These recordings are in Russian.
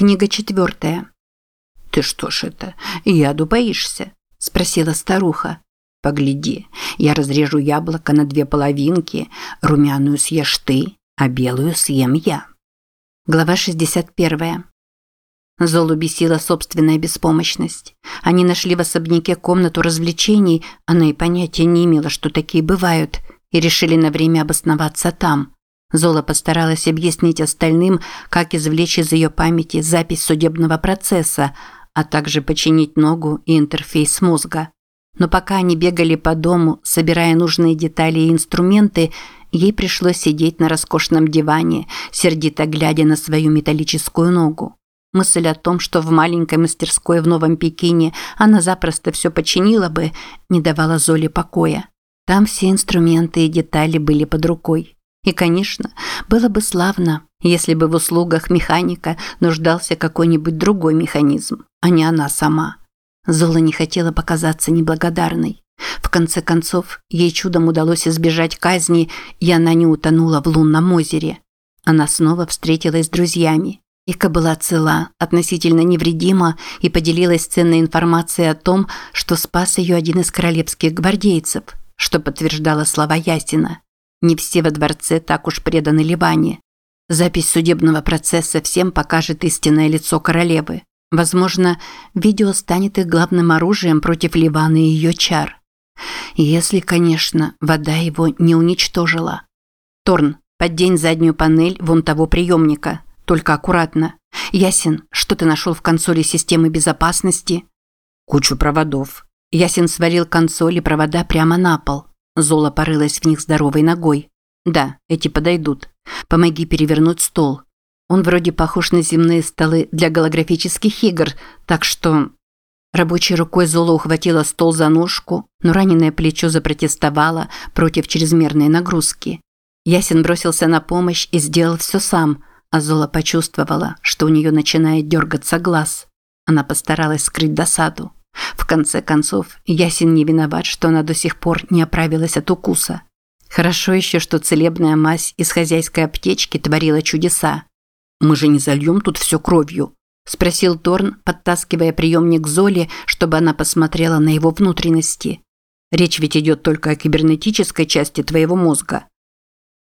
Книга четвертая. «Ты что ж это, яду боишься?» – спросила старуха. «Погляди, я разрежу яблоко на две половинки, румяную съешь ты, а белую съем я». Глава 61. Золу бесила собственная беспомощность. Они нашли в особняке комнату развлечений, она и понятия не имела, что такие бывают, и решили на время обосноваться там. Зола постаралась объяснить остальным, как извлечь из ее памяти запись судебного процесса, а также починить ногу и интерфейс мозга. Но пока они бегали по дому, собирая нужные детали и инструменты, ей пришлось сидеть на роскошном диване, сердито глядя на свою металлическую ногу. Мысль о том, что в маленькой мастерской в Новом Пекине она запросто все починила бы, не давала Золе покоя. Там все инструменты и детали были под рукой. И, конечно, было бы славно, если бы в услугах механика нуждался какой-нибудь другой механизм, а не она сама. Зола не хотела показаться неблагодарной. В конце концов, ей чудом удалось избежать казни, и она не утонула в лунном озере. Она снова встретилась с друзьями. Ика была цела, относительно невредима и поделилась ценной информацией о том, что спас ее один из королевских гвардейцев, что подтверждало слова Ясина. Не все во дворце так уж преданы Ливане. Запись судебного процесса всем покажет истинное лицо королевы. Возможно, видео станет их главным оружием против Ливана и ее чар. Если, конечно, вода его не уничтожила. Торн, поддень заднюю панель вон того приемника. Только аккуратно. Ясен, что ты нашел в консоли системы безопасности? Кучу проводов. Ясен свалил консоль и провода прямо на пол. Зола порылась в них здоровой ногой. Да, эти подойдут. Помоги перевернуть стол. Он вроде похож на земные столы для голографических игр, так что... Рабочей рукой Зола ухватила стол за ножку, но раненое плечо запротестовало против чрезмерной нагрузки. Ясен бросился на помощь и сделал все сам, а Зола почувствовала, что у нее начинает дергаться глаз. Она постаралась скрыть досаду. В конце концов, Ясен не виноват, что она до сих пор не оправилась от укуса. Хорошо еще, что целебная мазь из хозяйской аптечки творила чудеса. «Мы же не зальем тут все кровью?» – спросил Торн, подтаскивая приемник Золи, чтобы она посмотрела на его внутренности. «Речь ведь идет только о кибернетической части твоего мозга».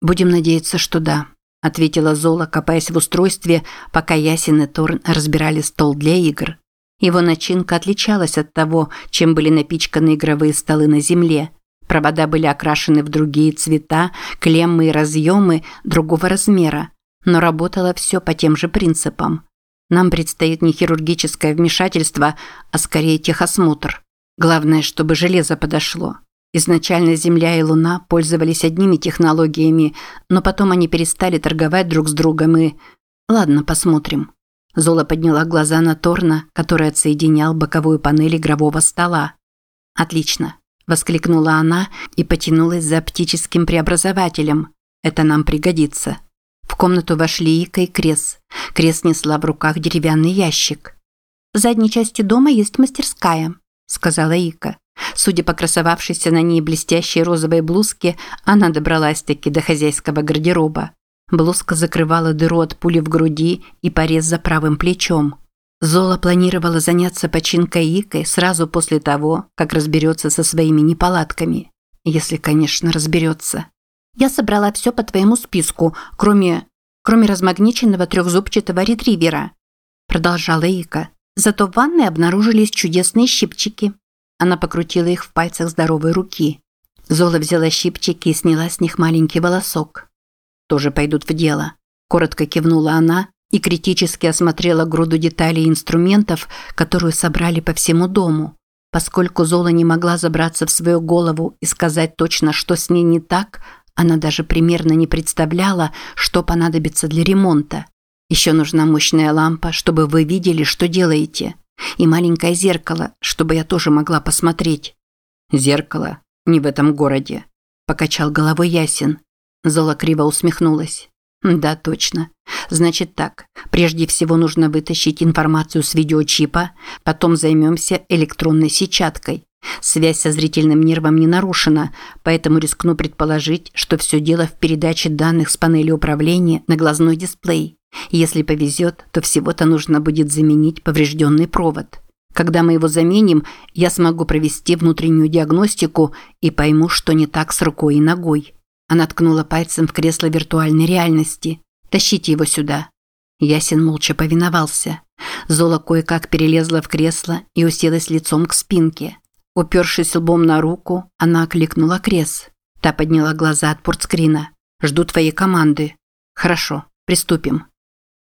«Будем надеяться, что да», – ответила Зола, копаясь в устройстве, пока Ясен и Торн разбирали стол для игр. Его начинка отличалась от того, чем были напичканы игровые столы на земле. Провода были окрашены в другие цвета, клеммы и разъемы другого размера. Но работало все по тем же принципам. Нам предстоит не хирургическое вмешательство, а скорее техосмотр. Главное, чтобы железо подошло. Изначально Земля и Луна пользовались одними технологиями, но потом они перестали торговать друг с другом и... Ладно, посмотрим. Зола подняла глаза на Торна, который отсоединял боковую панель игрового стола. «Отлично!» – воскликнула она и потянулась за оптическим преобразователем. «Это нам пригодится». В комнату вошли Ика и Крес. Крес несла в руках деревянный ящик. «В задней части дома есть мастерская», – сказала Ика. Судя по красовавшейся на ней блестящей розовой блузке, она добралась-таки до хозяйского гардероба. Блузка закрывала дыру от пули в груди и порез за правым плечом. Зола планировала заняться починкой Икой сразу после того, как разберется со своими неполадками. Если, конечно, разберется. «Я собрала все по твоему списку, кроме... кроме размагниченного трехзубчатого ретривера», продолжала Ика. «Зато в ванной обнаружились чудесные щипчики». Она покрутила их в пальцах здоровой руки. Зола взяла щипчики и сняла с них маленький волосок тоже пойдут в дело. Коротко кивнула она и критически осмотрела груду деталей и инструментов, которую собрали по всему дому. Поскольку Зола не могла забраться в свою голову и сказать точно, что с ней не так, она даже примерно не представляла, что понадобится для ремонта. Еще нужна мощная лампа, чтобы вы видели, что делаете. И маленькое зеркало, чтобы я тоже могла посмотреть. Зеркало? Не в этом городе. Покачал головой Ясин. Зола криво усмехнулась. Да, точно. Значит так, прежде всего нужно вытащить информацию с видеочипа, потом займемся электронной сетчаткой. Связь со зрительным нервом не нарушена, поэтому рискну предположить, что все дело в передаче данных с панели управления на глазной дисплей. Если повезет, то всего-то нужно будет заменить поврежденный провод. Когда мы его заменим, я смогу провести внутреннюю диагностику и пойму, что не так с рукой и ногой. Она ткнула пальцем в кресло виртуальной реальности. «Тащите его сюда». Ясен молча повиновался. Зола кое-как перелезла в кресло и уселась лицом к спинке. Упершись лбом на руку, она окликнула Крес. Та подняла глаза от портскрина. «Жду твоей команды». «Хорошо, приступим».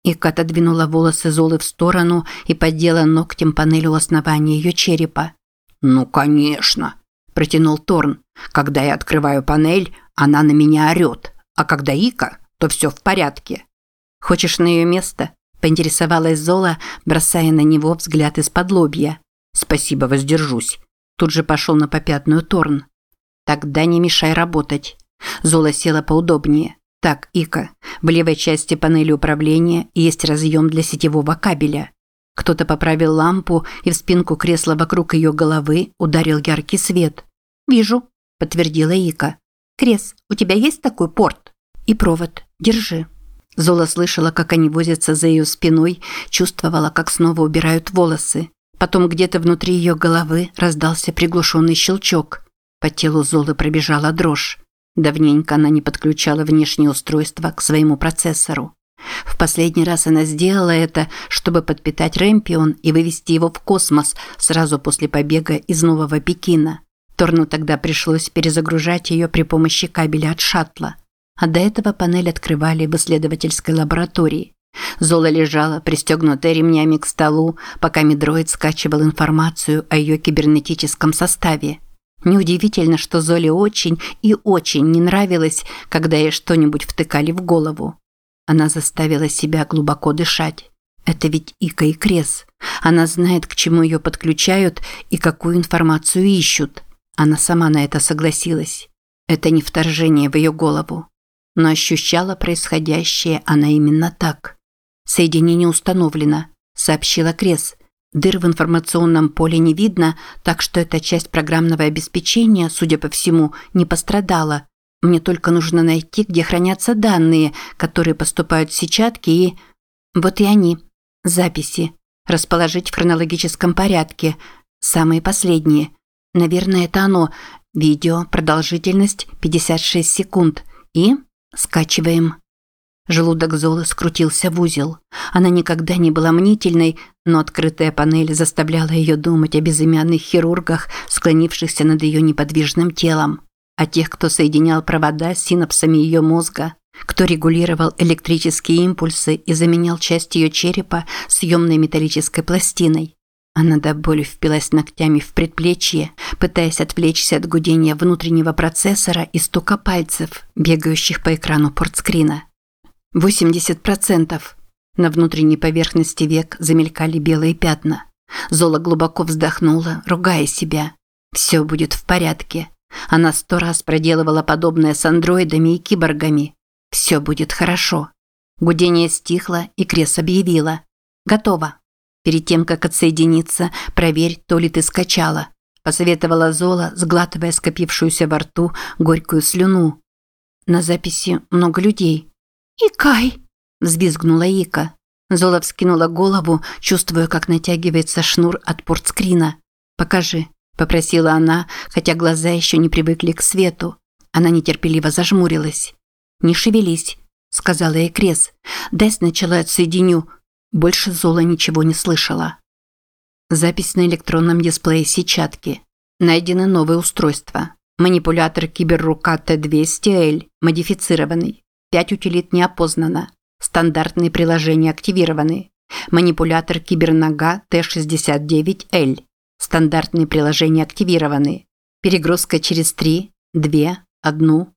Ика отодвинула волосы Золы в сторону и поддела ногтем панель у основания ее черепа. «Ну, конечно», – протянул Торн. «Когда я открываю панель, она на меня орет, а когда Ика, то все в порядке». «Хочешь на ее место?» – поинтересовалась Зола, бросая на него взгляд из-под лобья. «Спасибо, воздержусь». Тут же пошел на попятную Торн. «Тогда не мешай работать». Зола села поудобнее. Так, Ика, в левой части панели управления есть разъем для сетевого кабеля. Кто-то поправил лампу, и в спинку кресла вокруг ее головы ударил яркий свет. «Вижу», – подтвердила Ика. «Крес, у тебя есть такой порт?» «И провод. Держи». Зола слышала, как они возятся за ее спиной, чувствовала, как снова убирают волосы. Потом где-то внутри ее головы раздался приглушенный щелчок. По телу Золы пробежала дрожь. Давненько она не подключала внешнее устройство к своему процессору. В последний раз она сделала это, чтобы подпитать Рэмпион и вывести его в космос сразу после побега из Нового Пекина. Торну тогда пришлось перезагружать ее при помощи кабеля от шаттла. А до этого панель открывали в исследовательской лаборатории. Зола лежала, пристегнутая ремнями к столу, пока медроид скачивал информацию о ее кибернетическом составе. Неудивительно, что Золе очень и очень не нравилось, когда ей что-нибудь втыкали в голову. Она заставила себя глубоко дышать. Это ведь Ика и Крес. Она знает, к чему ее подключают и какую информацию ищут. Она сама на это согласилась. Это не вторжение в ее голову. Но ощущала происходящее она именно так. «Соединение установлено», – сообщила Крес. Дыр в информационном поле не видно, так что эта часть программного обеспечения, судя по всему, не пострадала. Мне только нужно найти, где хранятся данные, которые поступают в сетчатки и... Вот и они. Записи. Расположить в хронологическом порядке. Самые последние. Наверное, это оно. Видео, продолжительность 56 секунд. И скачиваем. Желудок Золы скрутился в узел. Она никогда не была мнительной, но открытая панель заставляла ее думать о безымянных хирургах, склонившихся над ее неподвижным телом, о тех, кто соединял провода с синапсами ее мозга, кто регулировал электрические импульсы и заменял часть ее черепа съемной металлической пластиной. Она до боли впилась ногтями в предплечье, пытаясь отвлечься от гудения внутреннего процессора и стука пальцев, бегающих по экрану портскрина. 80%. На внутренней поверхности век замелькали белые пятна. Зола глубоко вздохнула, ругая себя. Все будет в порядке. Она сто раз проделывала подобное с андроидами и киборгами. Все будет хорошо. Гудение стихло, и Крес объявила. «Готово. Перед тем, как отсоединиться, проверь, то ли ты скачала», посоветовала Зола, сглатывая скопившуюся во рту горькую слюну. «На записи много людей», «Икай!» – взвизгнула Ика. Зола вскинула голову, чувствуя, как натягивается шнур от портскрина. «Покажи», – попросила она, хотя глаза еще не привыкли к свету. Она нетерпеливо зажмурилась. «Не шевелись», – сказала ей Крес. «Дай сначала отсоединю». Больше Зола ничего не слышала. Запись на электронном дисплее сетчатки. Найдены новые устройства. Манипулятор киберрука Т200L, модифицированный. Пять утилит не опознано. Стандартные приложения активированы. Манипулятор кибернога Т69Л. Стандартные приложения активированы. Перегрузка через три, две, одну.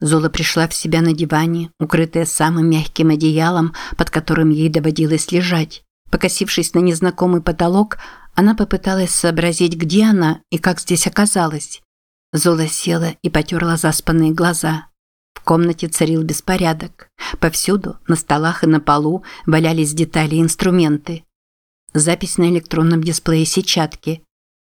Зола пришла в себя на диване, укрытая самым мягким одеялом, под которым ей доводилось лежать. Покосившись на незнакомый потолок, она попыталась сообразить, где она и как здесь оказалась. Зола села и потерла заспанные глаза. В комнате царил беспорядок. Повсюду, на столах и на полу, валялись детали и инструменты. Запись на электронном дисплее сетчатки.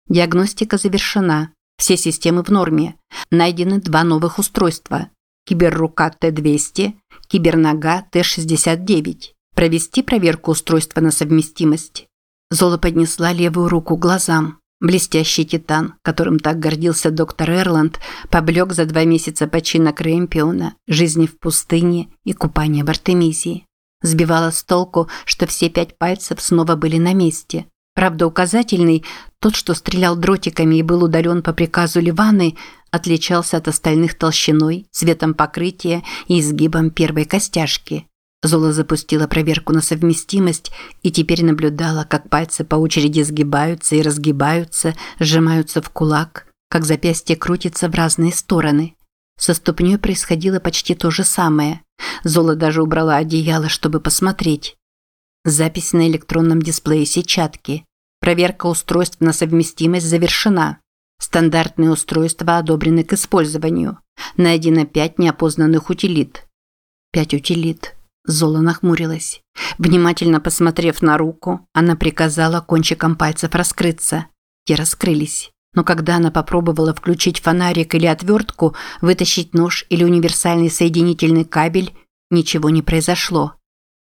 Диагностика завершена. Все системы в норме. Найдены два новых устройства. Киберрука Т-200, Кибернога Т-69. Провести проверку устройства на совместимость. Зола поднесла левую руку к глазам. Блестящий титан, которым так гордился доктор Эрланд, поблек за два месяца починок Рэмпиона, жизни в пустыне и купания в Артемизии. Сбивало с толку, что все пять пальцев снова были на месте. Правда, указательный, тот, что стрелял дротиками и был удален по приказу Ливаны, отличался от остальных толщиной, цветом покрытия и изгибом первой костяшки. Зола запустила проверку на совместимость и теперь наблюдала, как пальцы по очереди сгибаются и разгибаются, сжимаются в кулак, как запястье крутится в разные стороны. Со ступней происходило почти то же самое. Зола даже убрала одеяло, чтобы посмотреть. Запись на электронном дисплее сетчатки. Проверка устройств на совместимость завершена. Стандартные устройства одобрены к использованию. Найдено пять неопознанных утилит. Пять утилит. Зола нахмурилась. Внимательно посмотрев на руку, она приказала кончиком пальцев раскрыться. Те раскрылись. Но когда она попробовала включить фонарик или отвертку, вытащить нож или универсальный соединительный кабель, ничего не произошло.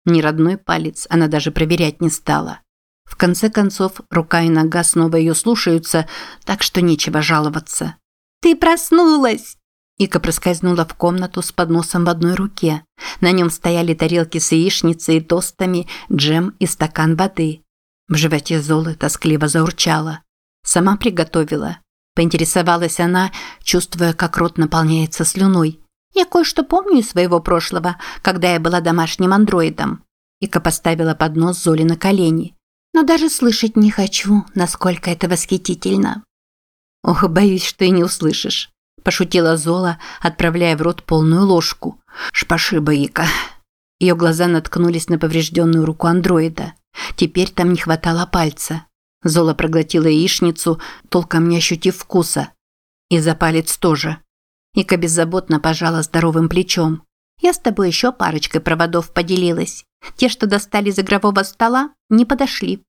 Ни родной палец она даже проверять не стала. В конце концов, рука и нога снова ее слушаются, так что нечего жаловаться. «Ты проснулась!» Ика проскользнула в комнату с подносом в одной руке. На нем стояли тарелки с яичницей и тостами, джем и стакан воды. В животе Золы тоскливо заурчала. Сама приготовила. Поинтересовалась она, чувствуя, как рот наполняется слюной. «Я кое-что помню из своего прошлого, когда я была домашним андроидом». Ика поставила поднос Золи на колени. «Но даже слышать не хочу, насколько это восхитительно». «Ох, боюсь, что и не услышишь». Пошутила Зола, отправляя в рот полную ложку. Шпашиба Ика. Ее глаза наткнулись на поврежденную руку андроида. Теперь там не хватало пальца. Зола проглотила яичницу, толком не ощутив вкуса. И за палец тоже. Ика беззаботно пожала здоровым плечом. «Я с тобой еще парочкой проводов поделилась. Те, что достали из игрового стола, не подошли».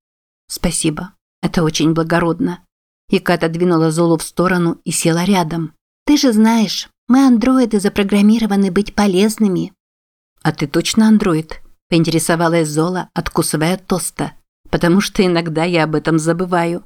«Спасибо. Это очень благородно». Ика отодвинула Золу в сторону и села рядом. Ты же знаешь, мы андроиды запрограммированы быть полезными. А ты точно андроид? Поинтересовалась Зола, откусывая тоста. Потому что иногда я об этом забываю.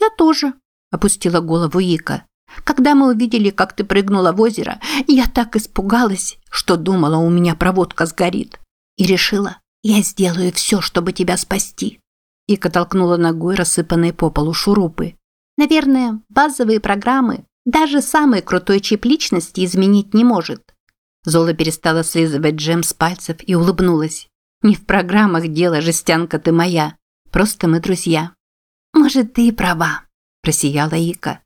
Я тоже, опустила голову Ика. Когда мы увидели, как ты прыгнула в озеро, я так испугалась, что думала, у меня проводка сгорит. И решила, я сделаю все, чтобы тебя спасти. Ика толкнула ногой рассыпанные по полу шурупы. Наверное, базовые программы даже самый крутой чип личности изменить не может. Зола перестала слизывать джем с пальцев и улыбнулась. Не в программах дело, жестянка ты моя. Просто мы друзья. Может, ты и права, просияла Ика.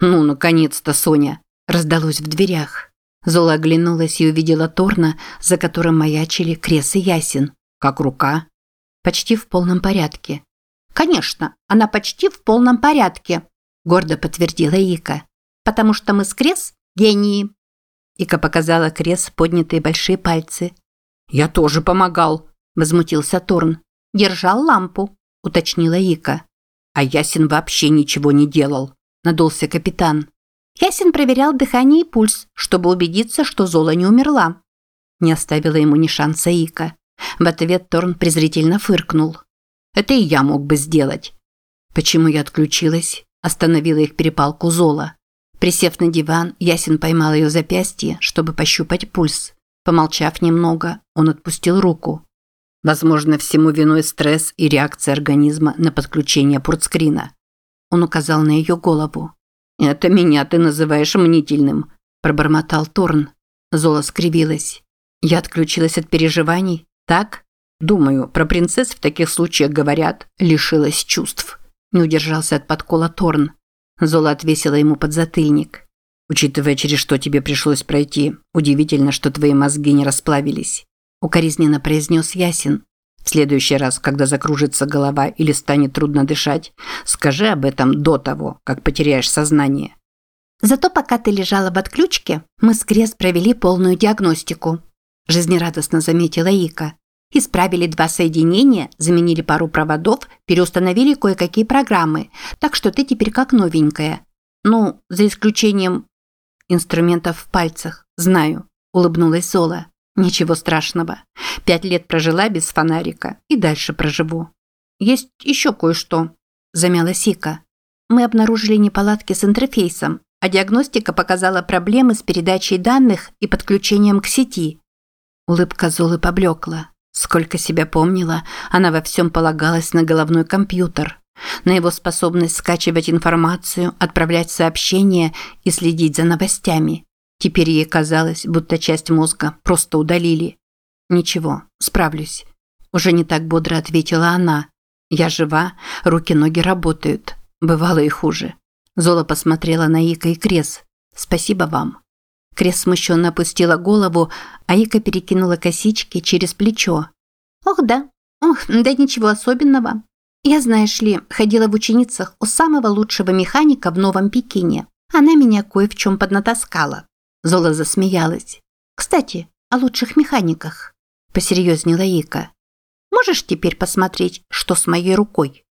Ну, наконец-то, Соня, раздалось в дверях. Зола оглянулась и увидела Торна, за которым маячили Крес и Ясин. Как рука? Почти в полном порядке. Конечно, она почти в полном порядке, гордо подтвердила Ика потому что мы с Крес – гении». Ика показала Крес поднятые большие пальцы. «Я тоже помогал», – возмутился Торн. «Держал лампу», – уточнила Ика. «А Ясин вообще ничего не делал», – надулся капитан. Ясин проверял дыхание и пульс, чтобы убедиться, что Зола не умерла. Не оставила ему ни шанса Ика. В ответ Торн презрительно фыркнул. «Это и я мог бы сделать». «Почему я отключилась?» Остановила их перепалку Зола. Присев на диван, Ясин поймал ее запястье, чтобы пощупать пульс. Помолчав немного, он отпустил руку. Возможно, всему виной стресс и реакция организма на подключение портскрина. Он указал на ее голову. «Это меня ты называешь мнительным», – пробормотал Торн. Зола скривилась. «Я отключилась от переживаний? Так?» «Думаю, про принцесс в таких случаях говорят, лишилась чувств». Не удержался от подкола Торн. Зола отвесила ему подзатыльник. Учитывая, через что тебе пришлось пройти, удивительно, что твои мозги не расплавились. Укоризненно произнес Ясин. В следующий раз, когда закружится голова или станет трудно дышать, скажи об этом до того, как потеряешь сознание. Зато пока ты лежала в отключке, мы с Крес провели полную диагностику. Жизнерадостно заметила Ика. Исправили два соединения, заменили пару проводов, переустановили кое-какие программы, так что ты теперь как новенькая. Ну, за исключением инструментов в пальцах, знаю, улыбнулась Зола. Ничего страшного. Пять лет прожила без фонарика и дальше проживу. Есть еще кое-что, замялась Ика. Мы обнаружили неполадки с интерфейсом, а диагностика показала проблемы с передачей данных и подключением к сети. Улыбка Золы поблекла. Сколько себя помнила, она во всем полагалась на головной компьютер, на его способность скачивать информацию, отправлять сообщения и следить за новостями. Теперь ей казалось, будто часть мозга просто удалили. «Ничего, справлюсь», – уже не так бодро ответила она. «Я жива, руки-ноги работают. Бывало и хуже». Зола посмотрела на Ика и Крес. «Спасибо вам». Крес смущенно опустила голову, а Ика перекинула косички через плечо. «Ох да, ох, да ничего особенного. Я, знаешь ли, ходила в ученицах у самого лучшего механика в Новом Пекине. Она меня кое в чем поднатаскала». Зола засмеялась. «Кстати, о лучших механиках», – посерьезнела Ика. «Можешь теперь посмотреть, что с моей рукой?»